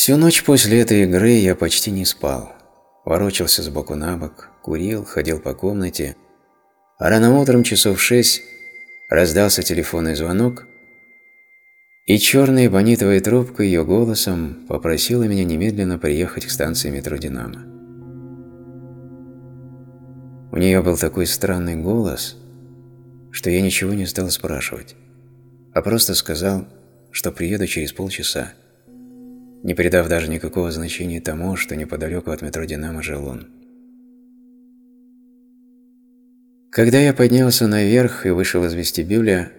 Всю ночь после этой игры я почти не спал. Ворочался с боку на бок, курил, ходил по комнате. А рано утром часов шесть раздался телефонный звонок, и черная бонитовая трубка ее голосом попросила меня немедленно приехать к станции метро «Динамо». У нее был такой странный голос, что я ничего не стал спрашивать, а просто сказал, что приеду через полчаса, не придав даже никакого значения тому, что неподалеку от метро «Динамо» жил он. Когда я поднялся наверх и вышел из вестибюля,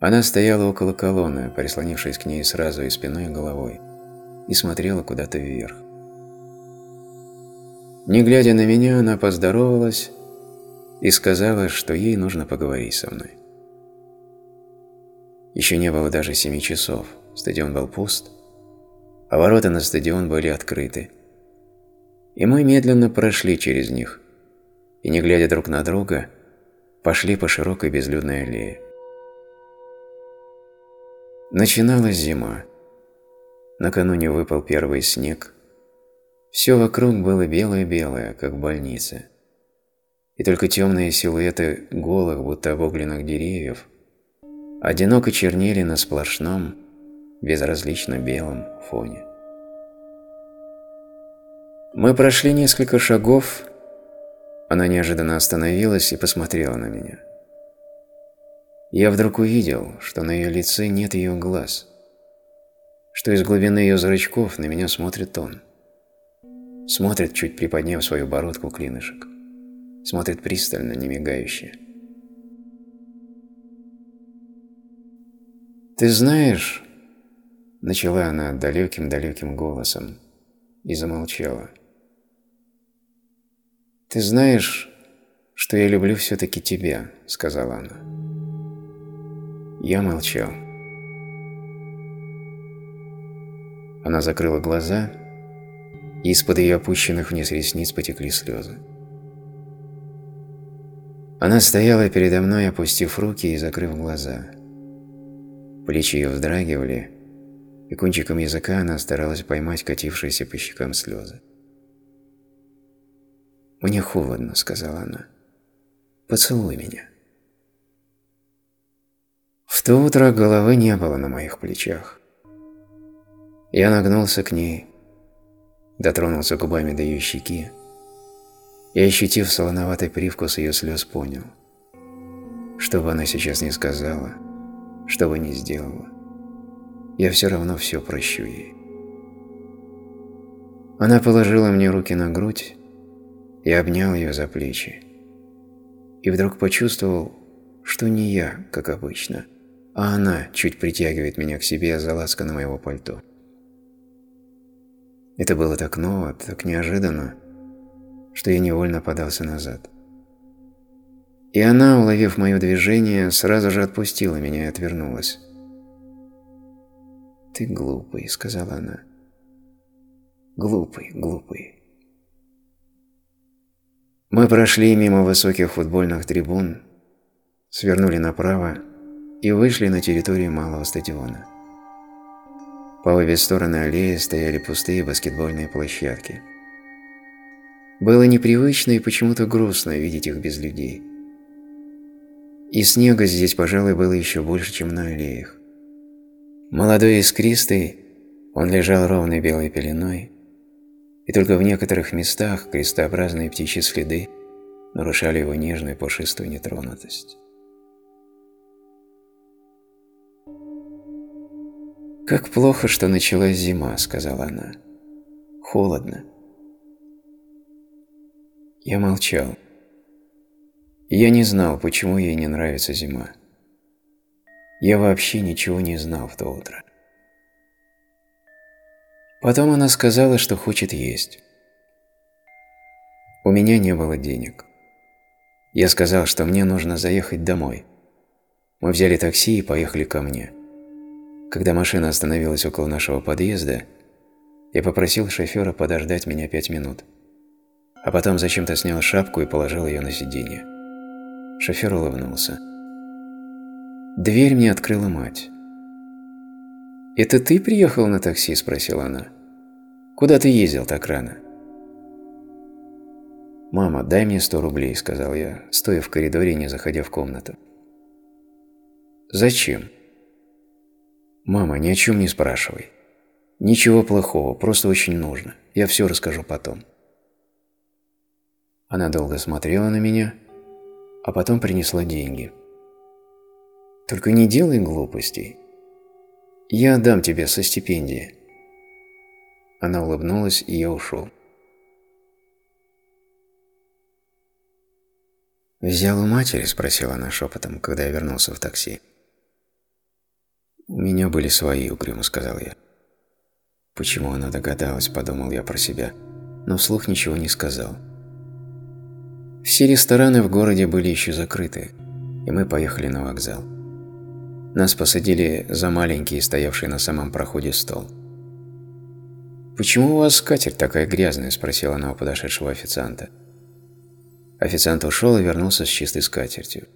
она стояла около колонны, прислонившись к ней сразу и спиной, и головой, и смотрела куда-то вверх. Не глядя на меня, она поздоровалась и сказала, что ей нужно поговорить со мной. Еще не было даже семи часов, стадион был пуст, а ворота на стадион были открыты. И мы медленно прошли через них, и, не глядя друг на друга, пошли по широкой безлюдной аллее. Начиналась зима. Накануне выпал первый снег. Все вокруг было белое-белое, как в больнице. И только темные силуэты голых, будто обугленных деревьев, одиноко чернели на сплошном, безразлично белом фоне. Мы прошли несколько шагов, она неожиданно остановилась и посмотрела на меня. Я вдруг увидел, что на ее лице нет ее глаз, что из глубины ее зрачков на меня смотрит он. Смотрит, чуть приподняв свою бородку клинышек. Смотрит пристально, не мигающе. «Ты знаешь...» – начала она далеким-далеким голосом и замолчала. «Ты знаешь, что я люблю все-таки тебя», – сказала она. Я молчал. Она закрыла глаза, и из-под ее опущенных вниз ресниц потекли слезы. Она стояла передо мной, опустив руки и закрыв глаза. Плечи ее вздрагивали, и кончиком языка она старалась поймать катившиеся по щекам слезы. «Мне холодно», — сказала она. «Поцелуй меня». В то утро головы не было на моих плечах. Я нагнулся к ней, дотронулся губами до ее щеки и, ощутив солоноватый привкус ее слез, понял, что бы она сейчас не сказала, что бы ни сделала, я все равно все прощу ей. Она положила мне руки на грудь и обнял ее за плечи. И вдруг почувствовал, что не я, как обычно, а она чуть притягивает меня к себе за ласка на моего пальто. Это было так ново, так неожиданно, что я невольно подался назад. И она, уловив мое движение, сразу же отпустила меня и отвернулась. «Ты глупый», — сказала она. «Глупый, глупый». Мы прошли мимо высоких футбольных трибун, свернули направо и вышли на территорию малого стадиона. По обе стороны аллеи стояли пустые баскетбольные площадки. Было непривычно и почему-то грустно видеть их без людей. И снега здесь, пожалуй, было еще больше, чем на аллеях. Молодой искристый, он лежал ровной белой пеленой, и только в некоторых местах крестообразные птичьи следы нарушали его нежную пушистую нетронутость. «Как плохо, что началась зима», — сказала она. «Холодно». Я молчал. Я не знал, почему ей не нравится зима. Я вообще ничего не знал в то утро. Потом она сказала, что хочет есть. У меня не было денег. Я сказал, что мне нужно заехать домой. Мы взяли такси и поехали ко мне. Когда машина остановилась около нашего подъезда, я попросил шофера подождать меня пять минут, а потом зачем-то снял шапку и положил ее на сиденье. Шофер улыбнулся. Дверь мне открыла мать. «Это ты приехал на такси?» – спросила она. Куда ты ездил так рано?» «Мама, дай мне сто рублей», – сказал я, стоя в коридоре не заходя в комнату. «Зачем?» «Мама, ни о чем не спрашивай. Ничего плохого, просто очень нужно. Я все расскажу потом». Она долго смотрела на меня, а потом принесла деньги. «Только не делай глупостей. Я отдам тебе со стипендии». Она улыбнулась, и я ушел. «Взял у матери?» – спросила она шепотом, когда я вернулся в такси. «У меня были свои», – угрюмо сказал я. Почему она догадалась, подумал я про себя, но вслух ничего не сказал. Все рестораны в городе были еще закрыты, и мы поехали на вокзал. Нас посадили за маленький, стоявший на самом проходе стол. «Почему у вас скатерть такая грязная?» – спросила она у подошедшего официанта. Официант ушел и вернулся с чистой скатертью.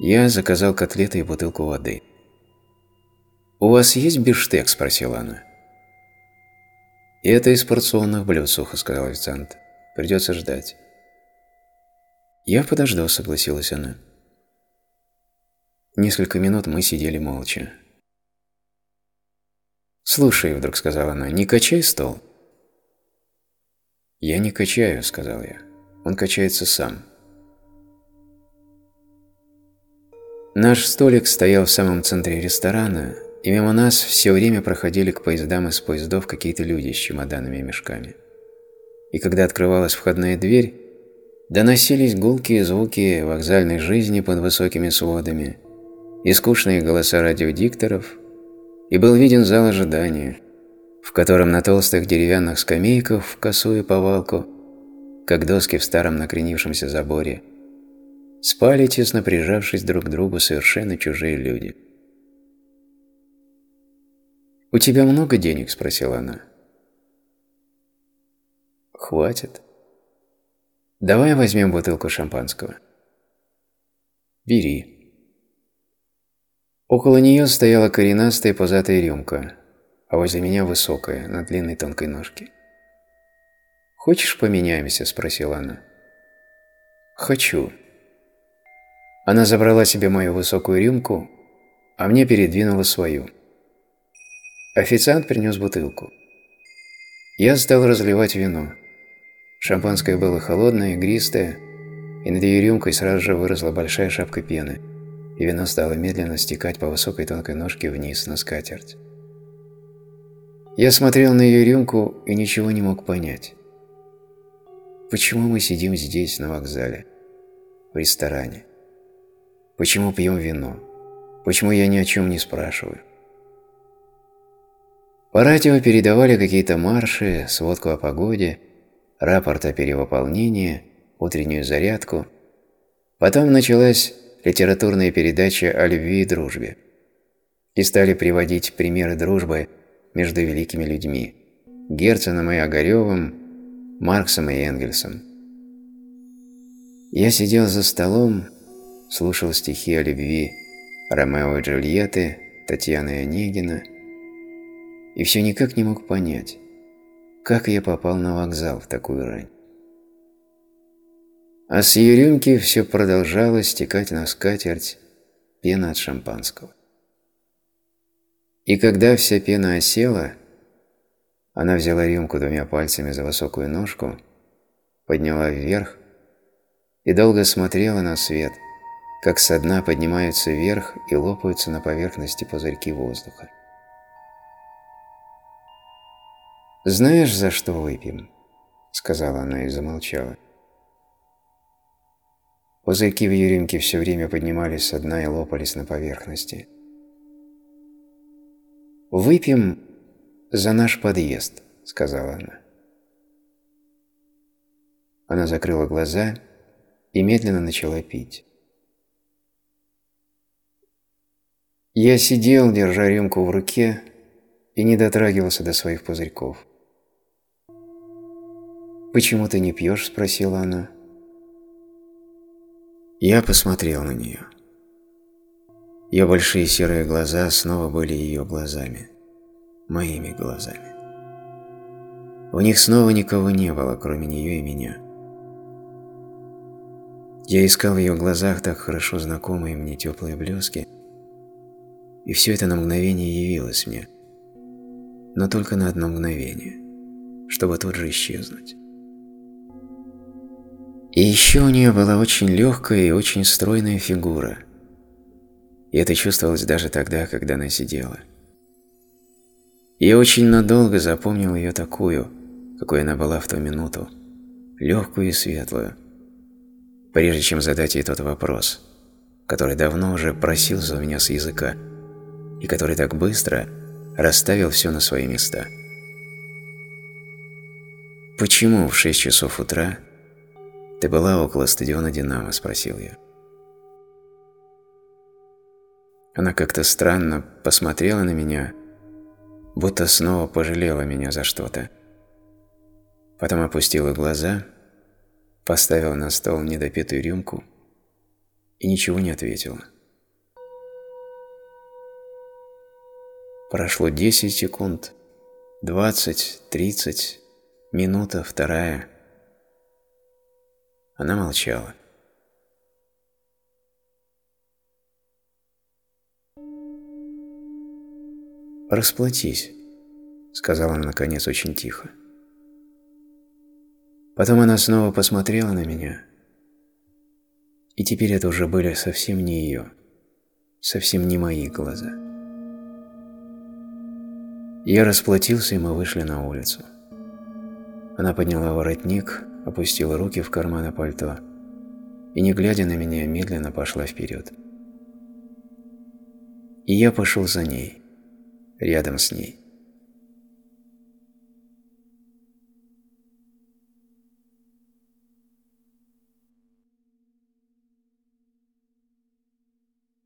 Я заказал котлеты и бутылку воды. «У вас есть бифштег?» – спросила она. «Это из порционных блюд», – сухо сказал официант. «Придется ждать». «Я подожду», – согласилась она. Несколько минут мы сидели молча. «Слушай», – вдруг сказала она, – «не качай стол». «Я не качаю», – сказал я. Он качается сам. Наш столик стоял в самом центре ресторана, и мимо нас все время проходили к поездам из поездов какие-то люди с чемоданами и мешками. И когда открывалась входная дверь, доносились гулкие звуки вокзальной жизни под высокими сводами и скучные голоса радиодикторов, и был виден зал ожидания, в котором на толстых деревянных скамейках в косую повалку – как доски в старом накренившемся заборе, спали, тесно прижавшись друг к другу, совершенно чужие люди. «У тебя много денег?» – спросила она. «Хватит. Давай возьмем бутылку шампанского». «Бери». Около нее стояла коренастая пузатая рюмка, а возле меня высокая, на длинной тонкой ножке. «Хочешь поменяемся?» – спросила она. «Хочу». Она забрала себе мою высокую рюмку, а мне передвинула свою. Официант принес бутылку. Я стал разливать вино. Шампанское было холодное, игристое, и над ее рюмкой сразу же выросла большая шапка пены, и вино стало медленно стекать по высокой тонкой ножке вниз на скатерть. Я смотрел на ее рюмку и ничего не мог понять. Почему мы сидим здесь, на вокзале, в ресторане? Почему пьем вино? Почему я ни о чем не спрашиваю? По радио передавали какие-то марши, сводку о погоде, рапорт о перевыполнении, утреннюю зарядку. Потом началась литературная передача о любви и дружбе. И стали приводить примеры дружбы между великими людьми – Герценом и Огаревым, Марксом и Энгельсом. Я сидел за столом, слушал стихи о любви Ромео и Джульетты, Татьяны и Онегина, и все никак не мог понять, как я попал на вокзал в такую рань. А с ее рюмки все продолжало стекать на скатерть пена от шампанского. И когда вся пена осела, она взяла рюмку двумя пальцами за высокую ножку, подняла вверх и долго смотрела на свет, как со дна поднимаются вверх и лопаются на поверхности пузырьки воздуха. «Знаешь, за что выпьем?» – сказала она и замолчала. Пузырьки в рюмке все время поднимались со дна и лопались на поверхности. «Выпьем «За наш подъезд», — сказала она. Она закрыла глаза и медленно начала пить. Я сидел, держа рюмку в руке, и не дотрагивался до своих пузырьков. «Почему ты не пьешь?» – спросила она. Я посмотрел на нее. Ее большие серые глаза снова были ее глазами моими глазами. У них снова никого не было, кроме нее и меня. Я искал в ее глазах так хорошо знакомые мне теплые блески, и все это на мгновение явилось мне, но только на одно мгновение, чтобы тут же исчезнуть. И еще у нее была очень легкая и очень стройная фигура, и это чувствовалось даже тогда, когда она сидела. Я очень надолго запомнил ее такую, какой она была в ту минуту, легкую и светлую, прежде чем задать ей тот вопрос, который давно уже просился у меня с языка и который так быстро расставил все на свои места. «Почему в шесть часов утра ты была около стадиона «Динамо»?» – спросил я. Она как-то странно посмотрела на меня, будто снова пожалела меня за что-то. Потом опустила глаза – поставила на стол недопитую рюмку и ничего не ответила. Прошло 10 секунд, 20, 30, минута, вторая. Она молчала. «Расплатись», — сказала она наконец очень тихо. Потом она снова посмотрела на меня. И теперь это уже были совсем не ее, совсем не мои глаза. Я расплатился, и мы вышли на улицу. Она подняла воротник, опустила руки в карманы пальто и, не глядя на меня, медленно пошла вперед. И я пошел за ней, рядом с ней.